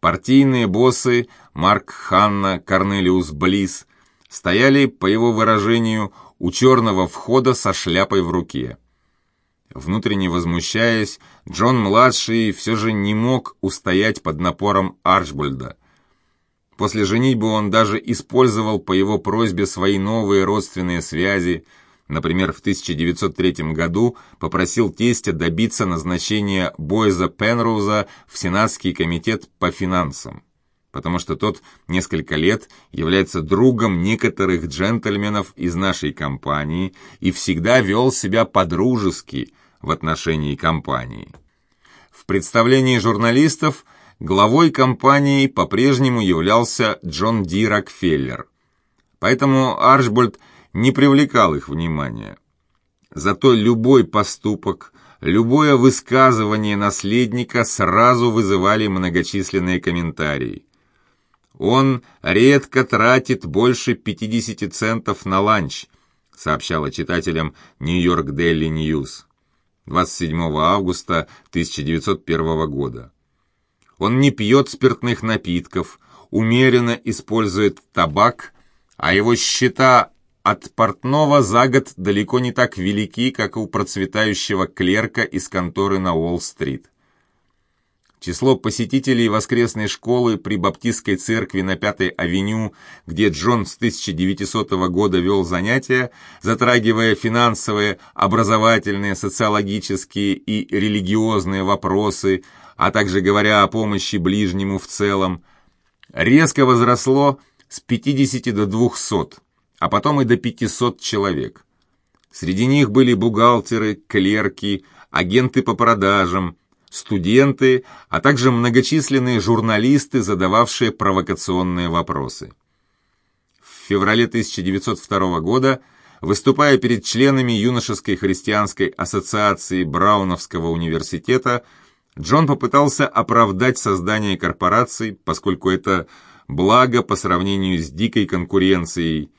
Партийные боссы Марк Ханна, Корнелиус Близ стояли, по его выражению, у черного входа со шляпой в руке. Внутренне возмущаясь, Джон-младший все же не мог устоять под напором Арчбольда. После женитьбы он даже использовал по его просьбе свои новые родственные связи, например, в 1903 году попросил тестя добиться назначения Бойза Пенроуза в Сенатский комитет по финансам потому что тот несколько лет является другом некоторых джентльменов из нашей компании и всегда вел себя по-дружески в отношении компании. В представлении журналистов главой компании по-прежнему являлся Джон Ди Рокфеллер, поэтому Арчбольд не привлекал их внимания. Зато любой поступок, любое высказывание наследника сразу вызывали многочисленные комментарии. Он редко тратит больше 50 центов на ланч, сообщала читателям Нью-Йорк Daily News 27 августа 1901 года. Он не пьет спиртных напитков, умеренно использует табак, а его счета от портного за год далеко не так велики, как у процветающего клерка из конторы на Уолл-стрит. Число посетителей воскресной школы при Баптистской церкви на Пятой авеню, где Джон с 1900 года вел занятия, затрагивая финансовые, образовательные, социологические и религиозные вопросы, а также говоря о помощи ближнему в целом, резко возросло с 50 до 200, а потом и до 500 человек. Среди них были бухгалтеры, клерки, агенты по продажам, студенты, а также многочисленные журналисты, задававшие провокационные вопросы. В феврале 1902 года, выступая перед членами юношеской христианской ассоциации Брауновского университета, Джон попытался оправдать создание корпораций, поскольку это благо по сравнению с дикой конкуренцией,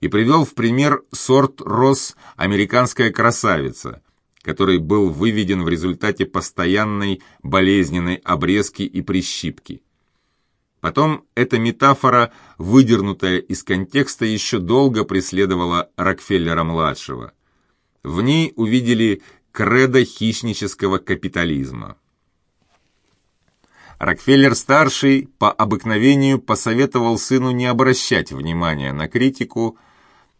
и привел в пример сорт роз «Американская красавица», который был выведен в результате постоянной болезненной обрезки и прищипки. Потом эта метафора, выдернутая из контекста, еще долго преследовала Рокфеллера-младшего. В ней увидели кредо хищнического капитализма. Рокфеллер-старший по обыкновению посоветовал сыну не обращать внимания на критику,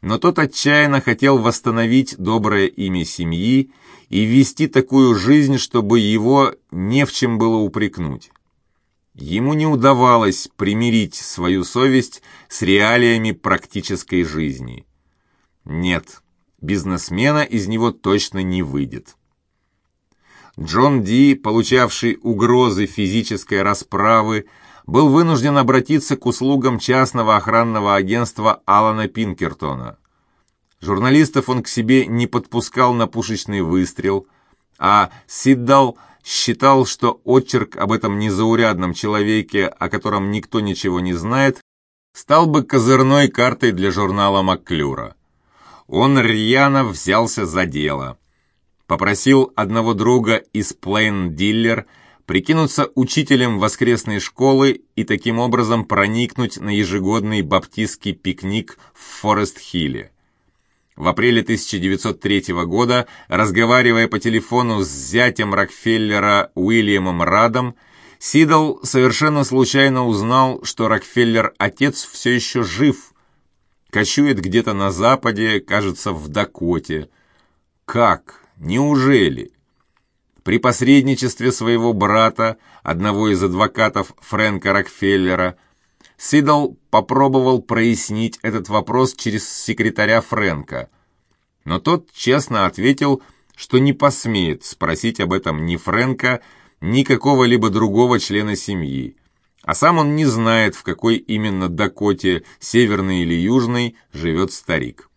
но тот отчаянно хотел восстановить доброе имя семьи и вести такую жизнь, чтобы его не в чем было упрекнуть. Ему не удавалось примирить свою совесть с реалиями практической жизни. Нет, бизнесмена из него точно не выйдет. Джон Ди, получавший угрозы физической расправы, был вынужден обратиться к услугам частного охранного агентства Алана Пинкертона. Журналистов он к себе не подпускал на пушечный выстрел, а Сиддал считал, что отчерк об этом незаурядном человеке, о котором никто ничего не знает, стал бы козырной картой для журнала Макклюра. Он рьяно взялся за дело. Попросил одного друга из Plain Diller прикинуться учителем воскресной школы и таким образом проникнуть на ежегодный баптистский пикник в Форест-Хилле. В апреле 1903 года, разговаривая по телефону с зятем Рокфеллера Уильямом Радом, Сидл совершенно случайно узнал, что Рокфеллер-отец все еще жив, кочует где-то на западе, кажется, в Дакоте. Как? Неужели? При посредничестве своего брата, одного из адвокатов Фрэнка Рокфеллера, Сидл попробовал прояснить этот вопрос через секретаря Фрэнка, но тот честно ответил, что не посмеет спросить об этом ни Фрэнка, ни какого-либо другого члена семьи, а сам он не знает, в какой именно Дакоте, северной или южной, живет старик.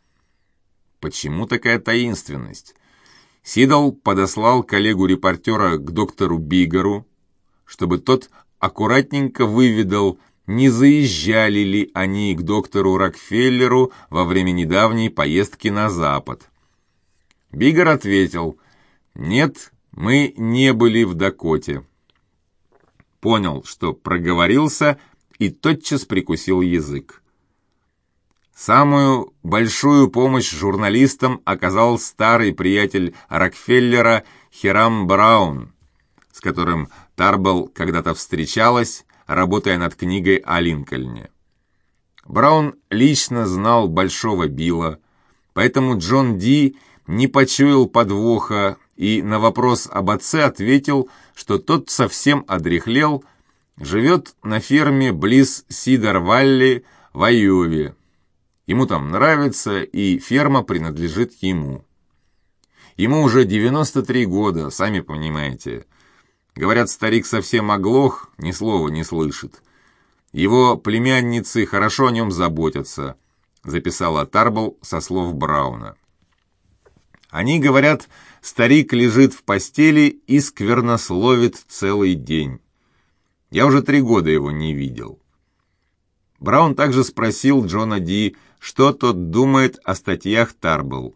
Почему такая таинственность? Сидал подослал коллегу-репортера к доктору Бигеру, чтобы тот аккуратненько выведал, не заезжали ли они к доктору Рокфеллеру во время недавней поездки на Запад. Бигер ответил, «Нет, мы не были в Дакоте». понял, что проговорился, и тотчас прикусил язык. Самую большую помощь журналистам оказал старый приятель Рокфеллера Хирам Браун, с которым Тарбл когда-то встречалась, работая над книгой о Линкольне. Браун лично знал Большого Билла, поэтому Джон Ди не почуял подвоха и на вопрос об отце ответил, что тот совсем одряхлел, живет на ферме близ Сидор-Валли в Айове. Ему там нравится, и ферма принадлежит ему. Ему уже 93 года, сами понимаете. Говорят, старик совсем оглох, ни слова не слышит. Его племянницы хорошо о нем заботятся, записала Тарбл со слов Брауна. Они говорят, старик лежит в постели и сквернословит целый день. Я уже три года его не видел. Браун также спросил Джона Ди, что тот думает о статьях Тарбл.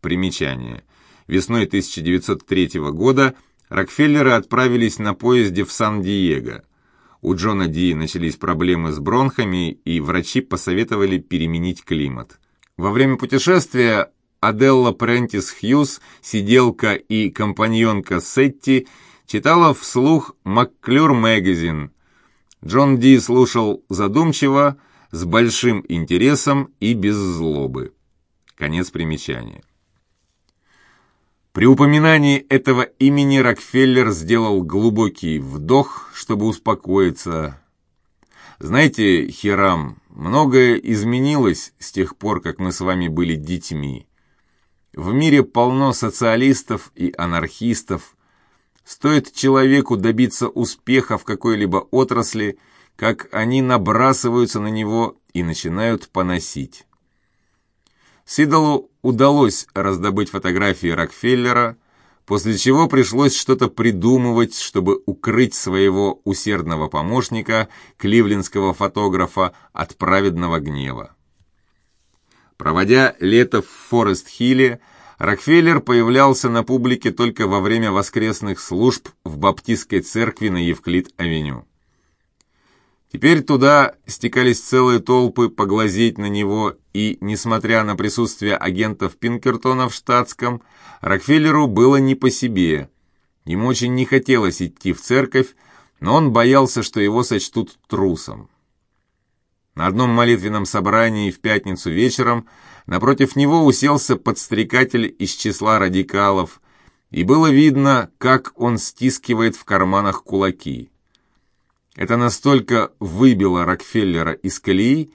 Примечание. Весной 1903 года Рокфеллеры отправились на поезде в Сан-Диего. У Джона Ди начались проблемы с бронхами, и врачи посоветовали переменить климат. Во время путешествия Аделла Прентис Хьюз, сиделка и компаньонка Сетти, читала вслух «Макклюр Мэгазин». Джон Ди слушал задумчиво, с большим интересом и без злобы. Конец примечания. При упоминании этого имени Рокфеллер сделал глубокий вдох, чтобы успокоиться. Знаете, Хирам, многое изменилось с тех пор, как мы с вами были детьми. В мире полно социалистов и анархистов. Стоит человеку добиться успеха в какой-либо отрасли, как они набрасываются на него и начинают поносить. Сидалу удалось раздобыть фотографии Рокфеллера, после чего пришлось что-то придумывать, чтобы укрыть своего усердного помощника, кливлендского фотографа, от праведного гнева. Проводя лето в Форест-Хилле, Рокфеллер появлялся на публике только во время воскресных служб в Баптистской церкви на Евклид-авеню. Теперь туда стекались целые толпы поглазеть на него, и, несмотря на присутствие агентов Пинкертона в штатском, Рокфеллеру было не по себе. Ему очень не хотелось идти в церковь, но он боялся, что его сочтут трусом. На одном молитвенном собрании в пятницу вечером напротив него уселся подстрекатель из числа радикалов, и было видно, как он стискивает в карманах кулаки. Это настолько выбило Рокфеллера из колеи,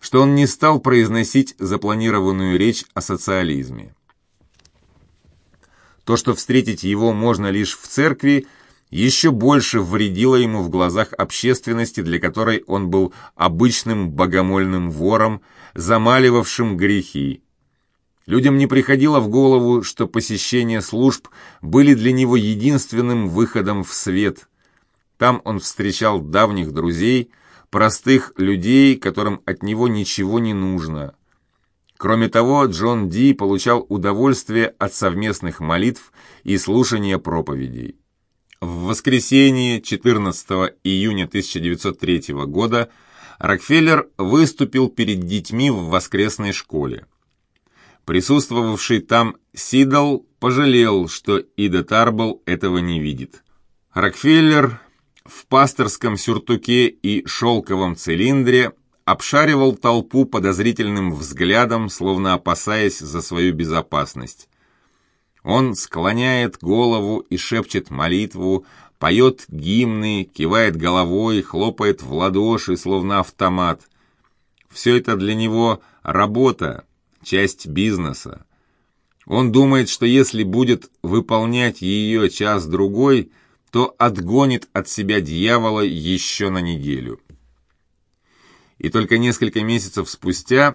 что он не стал произносить запланированную речь о социализме. То, что встретить его можно лишь в церкви, еще больше вредило ему в глазах общественности, для которой он был обычным богомольным вором, замаливавшим грехи. Людям не приходило в голову, что посещения служб были для него единственным выходом в свет. Там он встречал давних друзей, простых людей, которым от него ничего не нужно. Кроме того, Джон Ди получал удовольствие от совместных молитв и слушания проповедей. В воскресенье 14 июня 1903 года Рокфеллер выступил перед детьми в воскресной школе. Присутствовавший там Сидл пожалел, что Ида Тарбл этого не видит. Рокфеллер в пасторском сюртуке и шелковом цилиндре обшаривал толпу подозрительным взглядом, словно опасаясь за свою безопасность. Он склоняет голову и шепчет молитву, поет гимны, кивает головой, хлопает в ладоши, словно автомат. Все это для него работа, часть бизнеса. Он думает, что если будет выполнять ее час-другой, то отгонит от себя дьявола еще на неделю. И только несколько месяцев спустя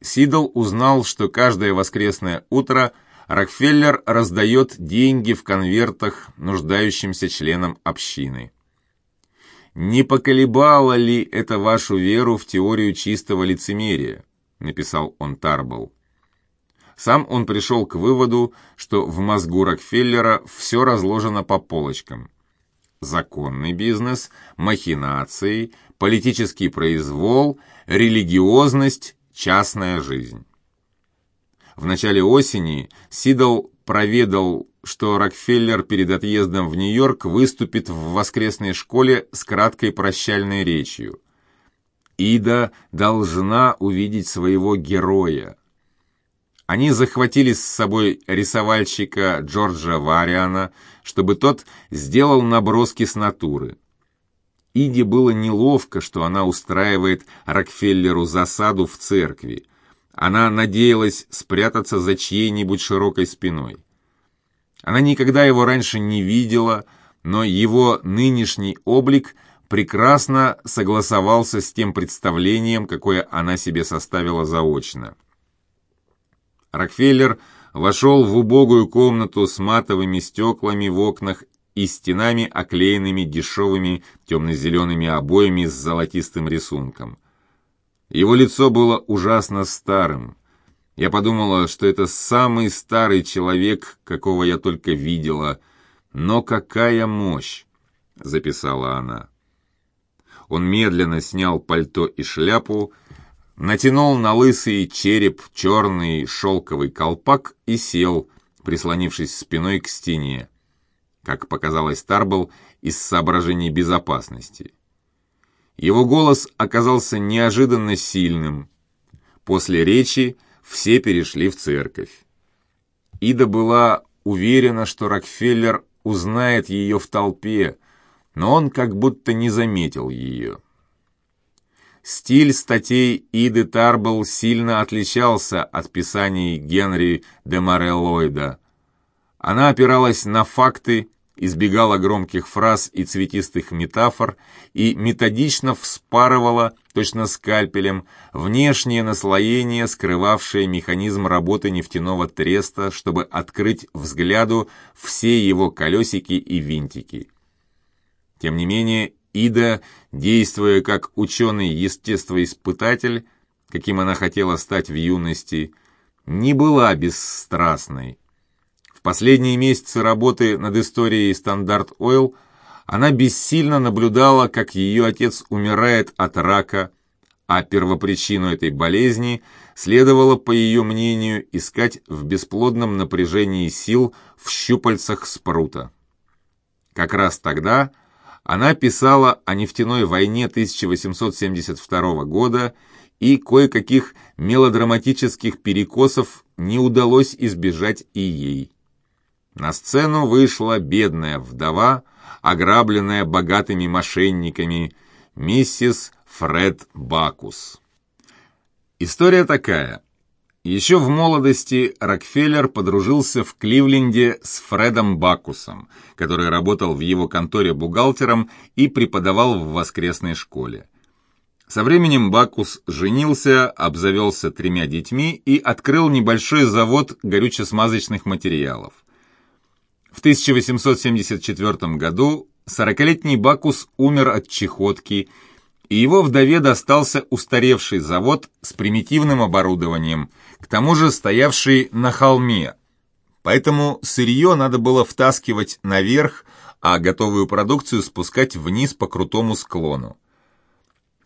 Сидл узнал, что каждое воскресное утро – Рокфеллер раздает деньги в конвертах нуждающимся членам общины. «Не поколебало ли это вашу веру в теорию чистого лицемерия?» — написал он Тарбл. Сам он пришел к выводу, что в мозгу Рокфеллера все разложено по полочкам. законный бизнес, махинации, политический произвол, религиозность, частная жизнь. В начале осени Сидл проведал, что Рокфеллер перед отъездом в Нью-Йорк выступит в воскресной школе с краткой прощальной речью. Ида должна увидеть своего героя. Они захватили с собой рисовальщика Джорджа Вариана, чтобы тот сделал наброски с натуры. Иде было неловко, что она устраивает Рокфеллеру засаду в церкви. Она надеялась спрятаться за чьей-нибудь широкой спиной. Она никогда его раньше не видела, но его нынешний облик прекрасно согласовался с тем представлением, какое она себе составила заочно. Рокфеллер вошел в убогую комнату с матовыми стеклами в окнах и стенами, оклеенными дешевыми темно-зелеными обоями с золотистым рисунком. Его лицо было ужасно старым. Я подумала, что это самый старый человек, какого я только видела. Но какая мощь! — записала она. Он медленно снял пальто и шляпу, натянул на лысый череп черный шелковый колпак и сел, прислонившись спиной к стене, как показалось Тарбл из соображений безопасности. Его голос оказался неожиданно сильным. После речи все перешли в церковь. Ида была уверена, что Рокфеллер узнает ее в толпе, но он как будто не заметил ее. Стиль статей Иды Тарбл сильно отличался от писаний Генри де Мореллойда. Она опиралась на факты, избегала громких фраз и цветистых метафор и методично вспарывала, точно скальпелем, внешнее наслоение, скрывавшее механизм работы нефтяного треста, чтобы открыть взгляду все его колесики и винтики. Тем не менее, Ида, действуя как ученый-естествоиспытатель, каким она хотела стать в юности, не была бесстрастной. В последние месяцы работы над историей «Стандарт Ойл» она бессильно наблюдала, как ее отец умирает от рака, а первопричину этой болезни следовало, по ее мнению, искать в бесплодном напряжении сил в щупальцах спрута. Как раз тогда – она писала о нефтяной войне 1872 года, и кое-каких мелодраматических перекосов не удалось избежать и ей. На сцену вышла бедная вдова, ограбленная богатыми мошенниками, миссис Фред Бакус. История такая. Еще в молодости Рокфеллер подружился в Кливленде с Фредом Бакусом, который работал в его конторе бухгалтером и преподавал в воскресной школе. Со временем Бакус женился, обзавелся тремя детьми и открыл небольшой завод горюче-смазочных материалов. В 1874 году 40-летний Бакус умер от чехотки, и его вдове достался устаревший завод с примитивным оборудованием – к тому же стоявший на холме. Поэтому сырье надо было втаскивать наверх, а готовую продукцию спускать вниз по крутому склону.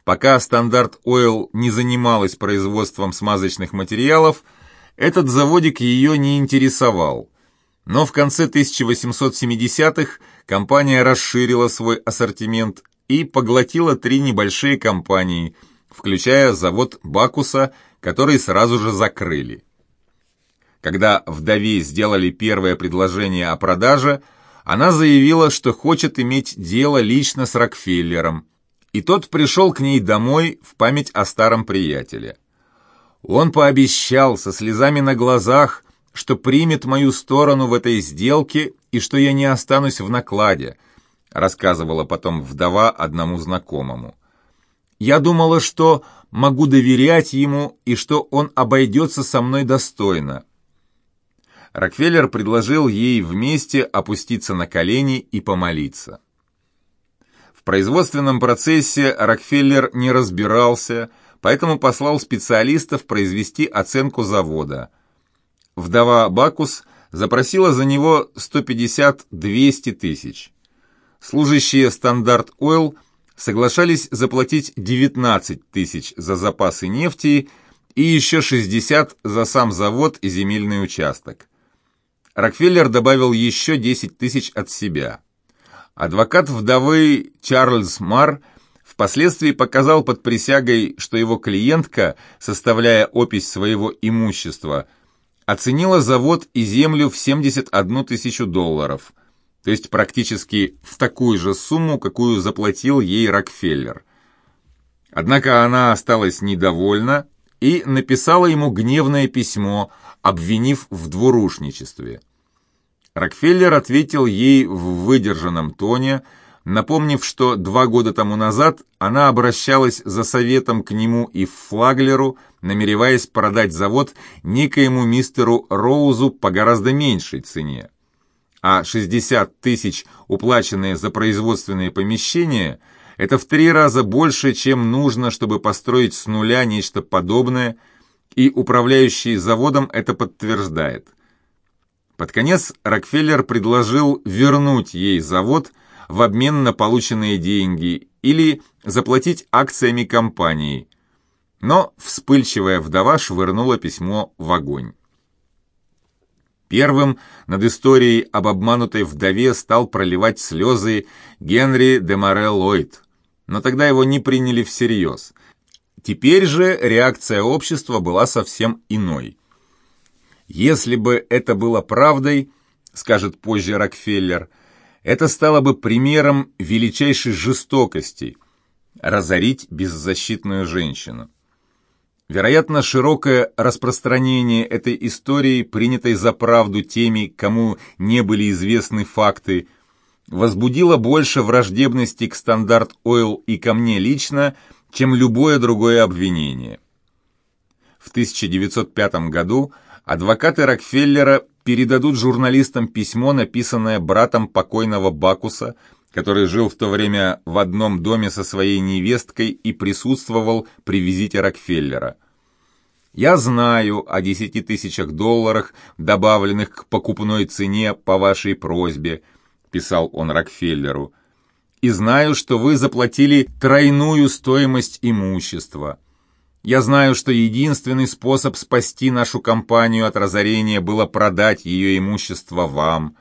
Пока Стандарт Ойл не занималась производством смазочных материалов, этот заводик ее не интересовал. Но в конце 1870-х компания расширила свой ассортимент и поглотила три небольшие компании, включая завод Бакуса который сразу же закрыли. Когда вдове сделали первое предложение о продаже, она заявила, что хочет иметь дело лично с Рокфеллером, и тот пришел к ней домой в память о старом приятеле. Он пообещал со слезами на глазах, что примет мою сторону в этой сделке и что я не останусь в накладе, рассказывала потом вдова одному знакомому. Я думала, что могу доверять ему и что он обойдется со мной достойно. Рокфеллер предложил ей вместе опуститься на колени и помолиться. В производственном процессе Рокфеллер не разбирался, поэтому послал специалистов произвести оценку завода. Вдова Бакус запросила за него 150-200 тысяч. служащие «Стандарт Ойл» соглашались заплатить 19 тысяч за запасы нефти и еще 60 за сам завод и земельный участок. Рокфеллер добавил еще 10 тысяч от себя. Адвокат вдовы Чарльз Мар впоследствии показал под присягой, что его клиентка, составляя опись своего имущества, оценила завод и землю в 71 тысячу долларов, то есть практически в такую же сумму, какую заплатил ей Рокфеллер. Однако она осталась недовольна и написала ему гневное письмо, обвинив в двурушничестве. Рокфеллер ответил ей в выдержанном тоне, напомнив, что два года тому назад она обращалась за советом к нему и Флаглеру, намереваясь продать завод некоему мистеру Роузу по гораздо меньшей цене. А 60 тысяч, уплаченные за производственные помещения – это в три раза больше, чем нужно, чтобы построить с нуля нечто подобное, и управляющий заводом это подтверждает. Под конец Рокфеллер предложил вернуть ей завод в обмен на полученные деньги или заплатить акциями компании. Но вспыльчивая вдова швырнула письмо в огонь. Первым над историей об обманутой вдове стал проливать слезы Генри де Море Ллойд, но тогда его не приняли всерьез. Теперь же реакция общества была совсем иной. Если бы это было правдой, скажет позже Рокфеллер, это стало бы примером величайшей жестокости – разорить беззащитную женщину. Вероятно, широкое распространение этой истории, принятой за правду теми, кому не были известны факты, возбудило больше враждебности к стандарт Ойл и ко мне лично, чем любое другое обвинение. В 1905 году адвокаты Рокфеллера передадут журналистам письмо, написанное братом покойного Бакуса, который жил в то время в одном доме со своей невесткой и присутствовал при визите Рокфеллера. «Я знаю о десяти тысячах долларах, добавленных к покупной цене по вашей просьбе», писал он Рокфеллеру, «и знаю, что вы заплатили тройную стоимость имущества. Я знаю, что единственный способ спасти нашу компанию от разорения было продать ее имущество вам».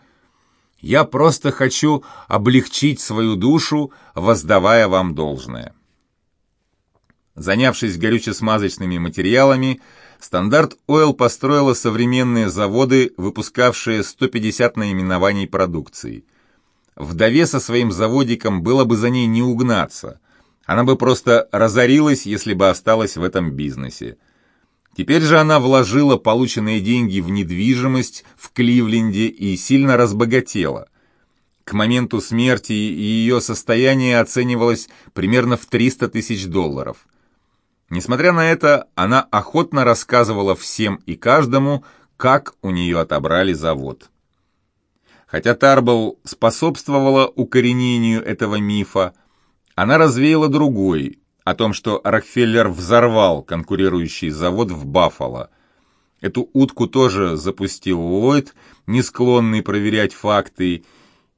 Я просто хочу облегчить свою душу, воздавая вам должное. Занявшись горюче-смазочными материалами, Стандарт Ойл построила современные заводы, выпускавшие 150 наименований продукции. Вдове со своим заводиком было бы за ней не угнаться. Она бы просто разорилась, если бы осталась в этом бизнесе. Теперь же она вложила полученные деньги в недвижимость в Кливленде и сильно разбогатела. К моменту смерти ее состояние оценивалось примерно в 300 тысяч долларов. Несмотря на это, она охотно рассказывала всем и каждому, как у нее отобрали завод. Хотя Тарбл способствовала укоренению этого мифа, она развеяла другой, о том, что Рокфеллер взорвал конкурирующий завод в Баффало. Эту утку тоже запустил Ллойд, не склонный проверять факты,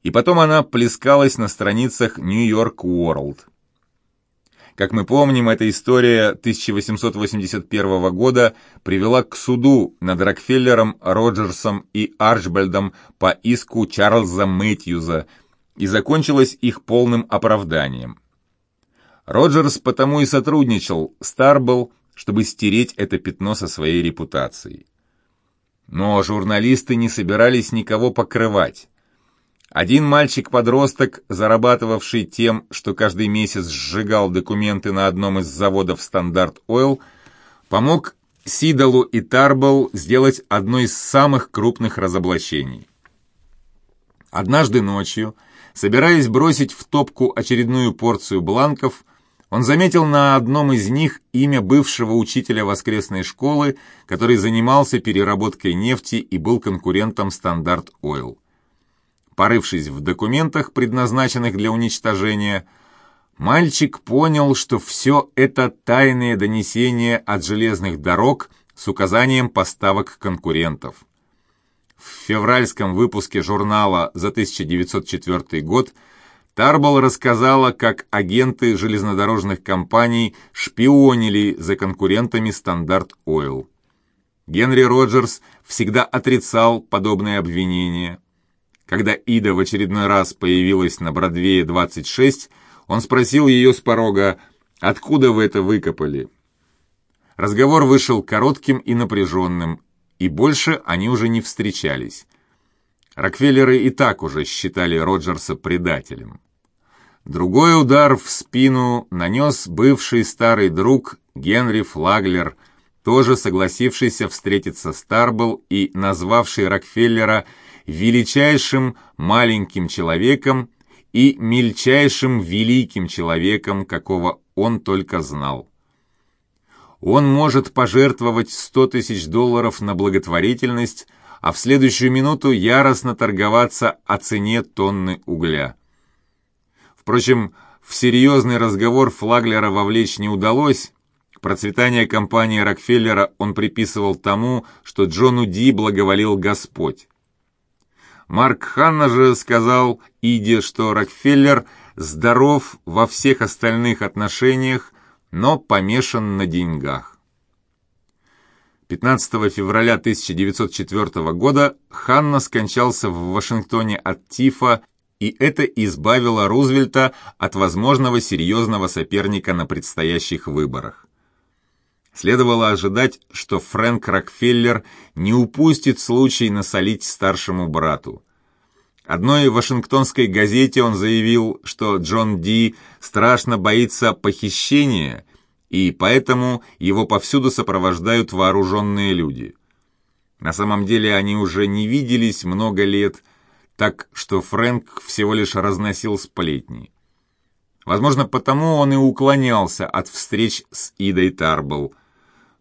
и потом она плескалась на страницах Нью-Йорк Уорлд. Как мы помним, эта история 1881 года привела к суду над Рокфеллером, Роджерсом и Арчбальдом по иску Чарльза Мэтьюза и закончилась их полным оправданием. Роджерс потому и сотрудничал с Тарбл, чтобы стереть это пятно со своей репутацией. Но журналисты не собирались никого покрывать. Один мальчик-подросток, зарабатывавший тем, что каждый месяц сжигал документы на одном из заводов «Стандарт Ойл», помог Сиддалу и Тарбл сделать одно из самых крупных разоблачений. Однажды ночью, собираясь бросить в топку очередную порцию бланков, он заметил на одном из них имя бывшего учителя воскресной школы, который занимался переработкой нефти и был конкурентом «Стандарт Ойл». Порывшись в документах, предназначенных для уничтожения, мальчик понял, что все это тайные донесения от железных дорог с указанием поставок конкурентов. В февральском выпуске журнала за 1904 год Тарбл рассказала, как агенты железнодорожных компаний шпионили за конкурентами Стандарт Ойл. Генри Роджерс всегда отрицал подобные обвинения. Когда Ида в очередной раз появилась на Бродвее 26, он спросил ее с порога, «Откуда вы это выкопали?» Разговор вышел коротким и напряженным, и больше они уже не встречались. Рокфеллеры и так уже считали Роджерса предателем. Другой удар в спину нанес бывший старый друг Генри Флаглер, тоже согласившийся встретиться с Тарбл и назвавший Рокфеллера величайшим маленьким человеком и мельчайшим великим человеком, какого он только знал. Он может пожертвовать 100 тысяч долларов на благотворительность, а в следующую минуту яростно торговаться о цене тонны угля. Впрочем, в серьезный разговор Флаглера вовлечь не удалось. Процветание компании Рокфеллера он приписывал тому, что Джону Ди благоволил Господь. Марк Ханна же сказал Иде, что Рокфеллер здоров во всех остальных отношениях, но помешан на деньгах. 15 февраля 1904 года Ханна скончался в Вашингтоне от тифа, и это избавило Рузвельта от возможного серьезного соперника на предстоящих выборах. Следовало ожидать, что Фрэнк Рокфеллер не упустит случай насолить старшему брату. Одной вашингтонской газете он заявил, что Джон Ди страшно боится похищения, и поэтому его повсюду сопровождают вооруженные люди. На самом деле они уже не виделись много лет, так что Фрэнк всего лишь разносил сплетни. Возможно, потому он и уклонялся от встреч с Идой Тарбл.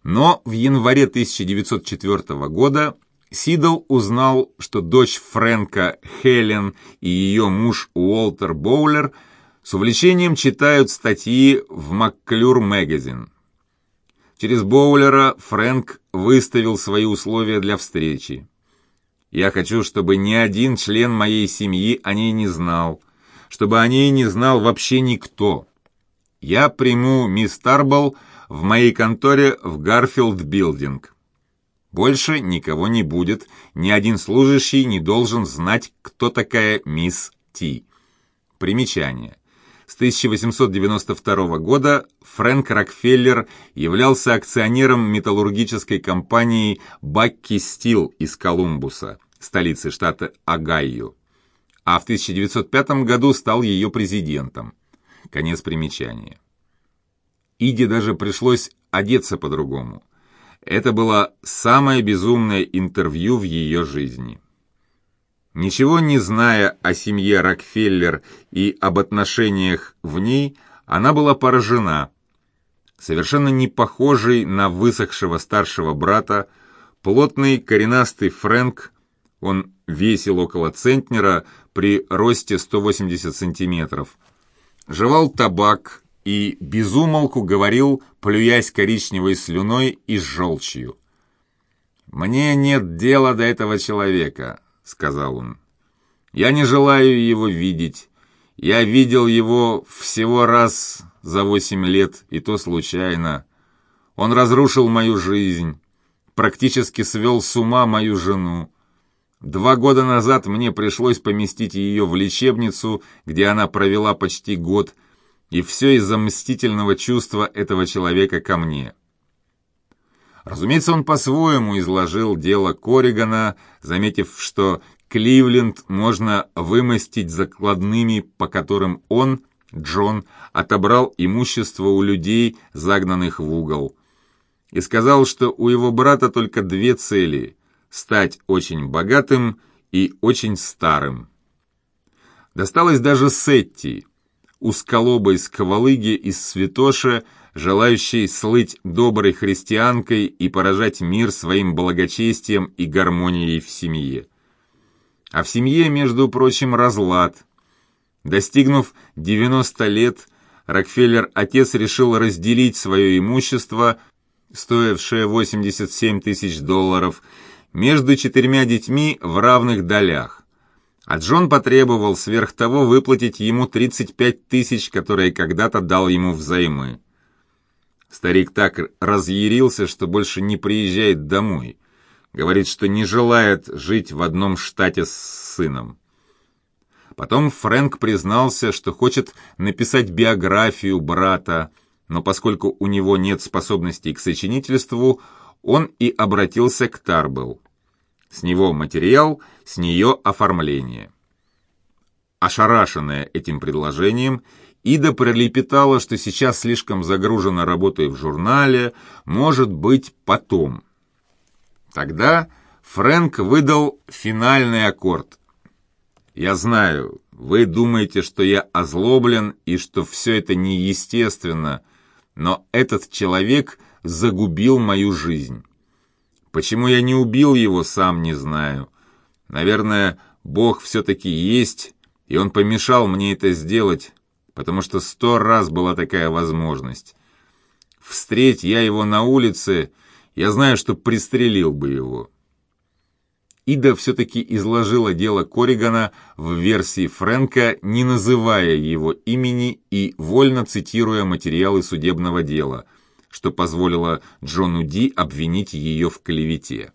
Но в январе 1904 года Сидл узнал, что дочь Фрэнка Хелен и ее муж Уолтер Боулер с увлечением читают статьи в Макклюр Магазин. Через Боулера Фрэнк выставил свои условия для встречи. «Я хочу, чтобы ни один член моей семьи о ней не знал, чтобы о ней не знал вообще никто. Я приму мисс Тарбл в моей конторе в Гарфилд Билдинг. Больше никого не будет, ни один служащий не должен знать, кто такая мисс Ти. Примечание. С 1892 года Фрэнк Рокфеллер являлся акционером металлургической компании «Бакки Стил» из Колумбуса, столицы штата Огайо, а в 1905 году стал ее президентом. Конец примечания. Иде даже пришлось одеться по-другому. Это было самое безумное интервью в ее жизни. Ничего не зная о семье Рокфеллер и об отношениях в ней, она была поражена. Совершенно не похожий на высохшего старшего брата, плотный коренастый Фрэнк, он весил около центнера при росте 180 сантиметров, жевал табак, и безумолку говорил, плюясь коричневой слюной и с желчью. «Мне нет дела до этого человека», — сказал он. «Я не желаю его видеть. Я видел его всего раз за восемь лет, и то случайно. Он разрушил мою жизнь, практически свел с ума мою жену. Два года назад мне пришлось поместить ее в лечебницу, где она провела почти год, и все из-за мстительного чувства этого человека ко мне. Разумеется, он по-своему изложил дело Корригана, заметив, что Кливленд можно вымостить закладными, по которым он, Джон, отобрал имущество у людей, загнанных в угол. И сказал, что у его брата только две цели – стать очень богатым и очень старым. Досталось даже Сетти – узколобой сквалыги из святоша, желающей слыть доброй христианкой и поражать мир своим благочестием и гармонией в семье. А в семье, между прочим, разлад. Достигнув 90 лет, Рокфеллер-отец решил разделить свое имущество, стоившее 87 тысяч долларов, между четырьмя детьми в равных долях. А Джон потребовал сверх того выплатить ему 35 тысяч, которые когда-то дал ему взаймы. Старик так разъярился, что больше не приезжает домой. Говорит, что не желает жить в одном штате с сыном. Потом Фрэнк признался, что хочет написать биографию брата, но поскольку у него нет способностей к сочинительству, он и обратился к Тарбелл. С него материал, с нее оформление. Ошарашенная этим предложением, Ида пролепетала, что сейчас слишком загружена работой в журнале, может быть, потом. Тогда Фрэнк выдал финальный аккорд. «Я знаю, вы думаете, что я озлоблен и что все это неестественно, но этот человек загубил мою жизнь. Почему я не убил его, сам не знаю. Наверное, Бог все-таки есть, и он помешал мне это сделать, потому что сто раз была такая возможность. Встреть я его на улице, я знаю, что пристрелил бы его. Ида все-таки изложила дело Коригана в версии Фрэнка, не называя его имени и вольно цитируя материалы судебного дела – что позволило Джону Ди обвинить ее в клевете.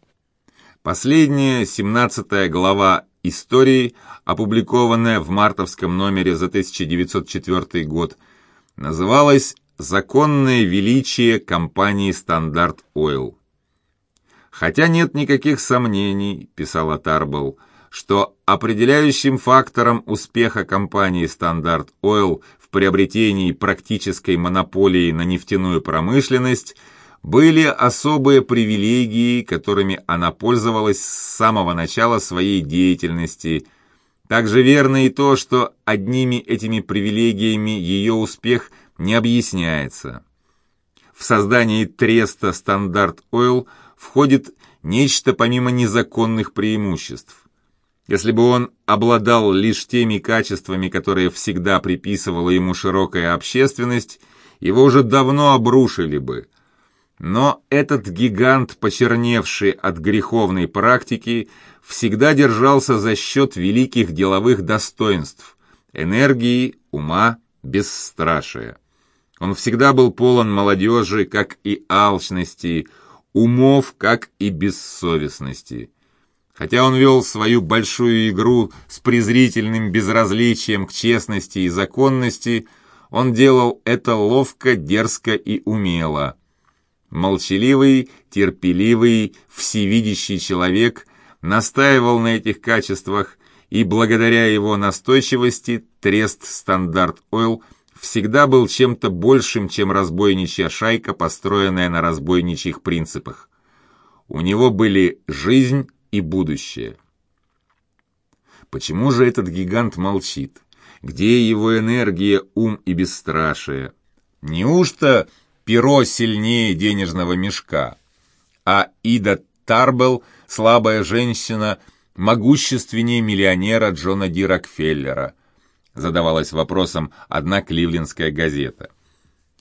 Последняя, 17 глава истории, опубликованная в мартовском номере за 1904 год, называлась «Законное величие компании Стандарт Ойл». «Хотя нет никаких сомнений», – писала Тарбл, что определяющим фактором успеха компании Стандарт Ойл в приобретении практической монополии на нефтяную промышленность были особые привилегии, которыми она пользовалась с самого начала своей деятельности. Также верно и то, что одними этими привилегиями ее успех не объясняется. В создании треста «Стандарт Ойл» входит нечто помимо незаконных преимуществ. Если бы он обладал лишь теми качествами, которые всегда приписывала ему широкая общественность, его уже давно обрушили бы. Но этот гигант, почерневший от греховной практики, всегда держался за счет великих деловых достоинств, энергии, ума, бесстрашия. Он всегда был полон молодежи, как и алчности, умов, как и бессовестности. Хотя он вел свою большую игру с презрительным безразличием к честности и законности, он делал это ловко, дерзко и умело. Молчаливый, терпеливый, всевидящий человек настаивал на этих качествах, и благодаря его настойчивости Трест Стандарт Ойл всегда был чем-то большим, чем разбойничья шайка, построенная на разбойничьих принципах. У него были жизнь, и будущее. Почему же этот гигант молчит? Где его энергия, ум и бесстрашие? Неужто перо сильнее денежного мешка? А Ида Тарбелл, слабая женщина, могущественнее миллионера Джона Ди Рокфеллера? Задавалась вопросом одна кливлендская газета.